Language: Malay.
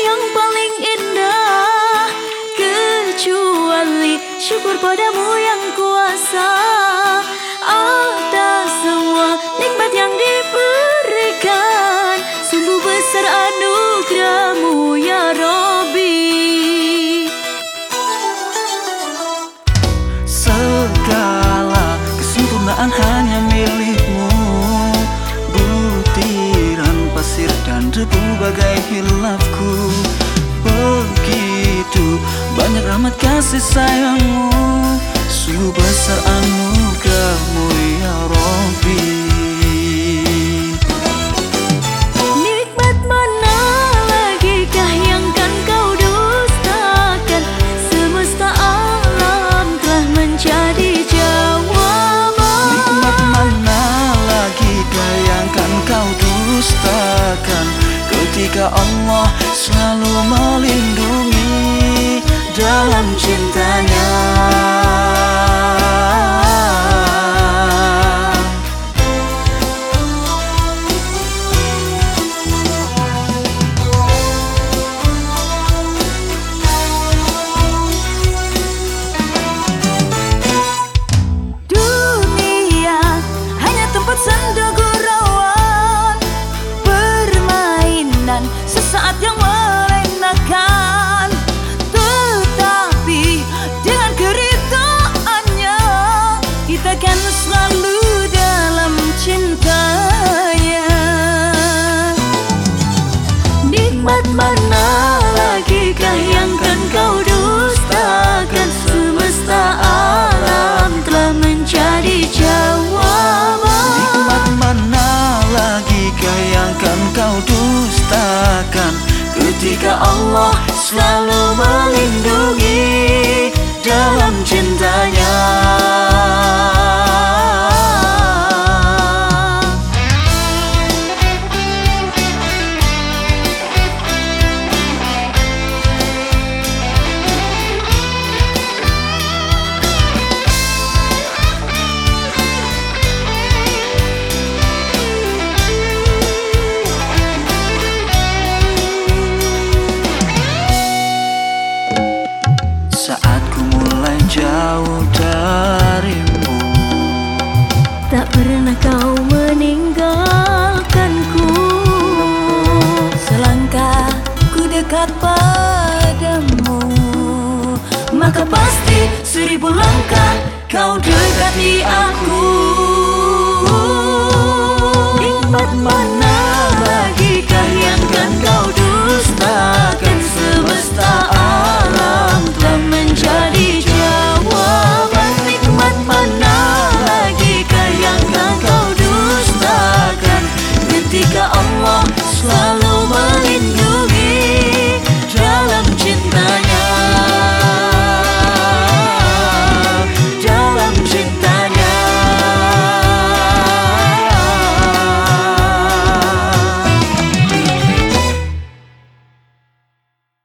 yang paling indah. Kecuali syukur padamu yang kuasa rahmat kasih sayangmu Sungguh besar anugerahmu ya Rabbi. Ketika Allah selalu dalam cintanya kau dustakan. Ketika Allah selalu dekat padamu. Maka pasti seribu langkah kau dekat di aku. Nikmat